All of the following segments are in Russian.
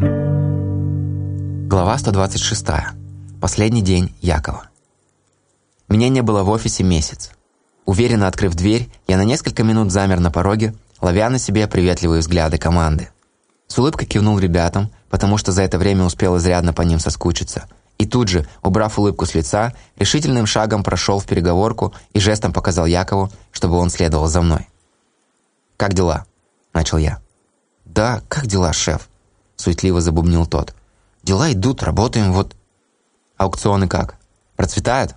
Глава 126. Последний день Якова. Меня не было в офисе месяц. Уверенно открыв дверь, я на несколько минут замер на пороге, ловя на себе приветливые взгляды команды. С улыбкой кивнул ребятам, потому что за это время успел изрядно по ним соскучиться. И тут же, убрав улыбку с лица, решительным шагом прошел в переговорку и жестом показал Якову, чтобы он следовал за мной. «Как дела?» – начал я. «Да, как дела, шеф?» – суетливо забубнил тот. «Дела идут, работаем, вот...» «Аукционы как? Процветают?»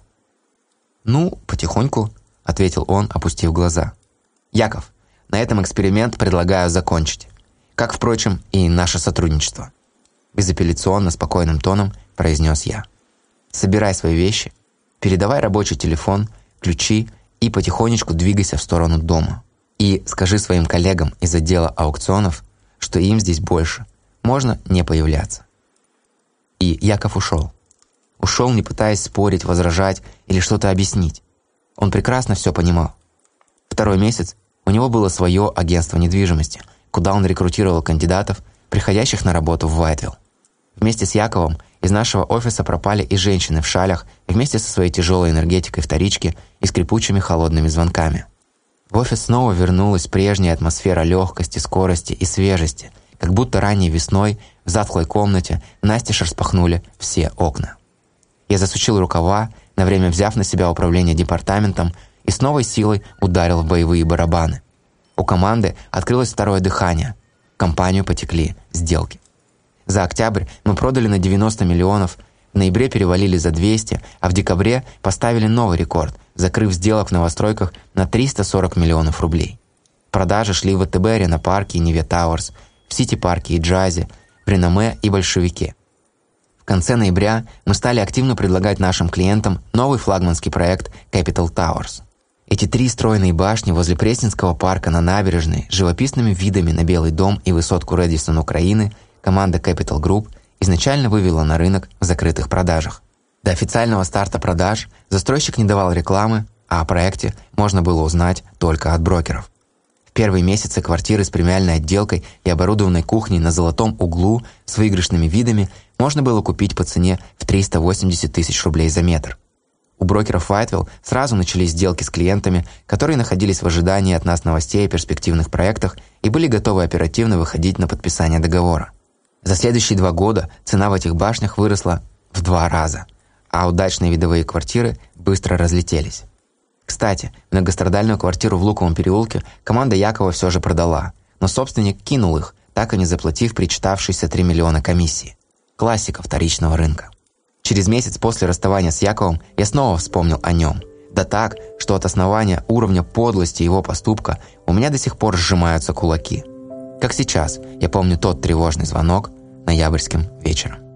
«Ну, потихоньку», – ответил он, опустив глаза. «Яков, на этом эксперимент предлагаю закончить. Как, впрочем, и наше сотрудничество». Безапелляционно, спокойным тоном произнес я. «Собирай свои вещи, передавай рабочий телефон, ключи и потихонечку двигайся в сторону дома. И скажи своим коллегам из отдела аукционов, что им здесь больше. Можно не появляться». И Яков ушел. Ушел, не пытаясь спорить, возражать или что-то объяснить. Он прекрасно все понимал. Второй месяц у него было свое агентство недвижимости, куда он рекрутировал кандидатов, приходящих на работу в Вайтвилл. Вместе с Яковом из нашего офиса пропали и женщины в шалях вместе со своей тяжелой энергетикой вторички и скрипучими холодными звонками. В офис снова вернулась прежняя атмосфера легкости, скорости и свежести, как будто ранней весной в затхлой комнате настежь распахнули все окна. Я засучил рукава, на время взяв на себя управление департаментом и с новой силой ударил в боевые барабаны. У команды открылось второе дыхание. Компанию потекли сделки. За октябрь мы продали на 90 миллионов, в ноябре перевалили за 200, а в декабре поставили новый рекорд, закрыв сделок в новостройках на 340 миллионов рублей. Продажи шли в ВТБ Арена Парке и Неве Towers, в Сити-парке и Джазе, в Реноме и Большевике. В конце ноября мы стали активно предлагать нашим клиентам новый флагманский проект Capital Towers. Эти три стройные башни возле Пресненского парка на набережной, живописными видами на Белый дом и высотку Рэдиссон Украины – команда Capital Group изначально вывела на рынок в закрытых продажах. До официального старта продаж застройщик не давал рекламы, а о проекте можно было узнать только от брокеров. Первые месяцы квартиры с премиальной отделкой и оборудованной кухней на золотом углу с выигрышными видами можно было купить по цене в 380 тысяч рублей за метр. У брокеров Whitewell сразу начались сделки с клиентами, которые находились в ожидании от нас новостей о перспективных проектах и были готовы оперативно выходить на подписание договора. За следующие два года цена в этих башнях выросла в два раза, а удачные видовые квартиры быстро разлетелись. Кстати, многострадальную квартиру в Луковом переулке команда Якова все же продала, но собственник кинул их, так и не заплатив причитавшиеся 3 миллиона комиссии. Классика вторичного рынка. Через месяц после расставания с Яковом я снова вспомнил о нем. Да так, что от основания уровня подлости его поступка у меня до сих пор сжимаются кулаки. Как сейчас я помню тот тревожный звонок, ноябрьским вечером.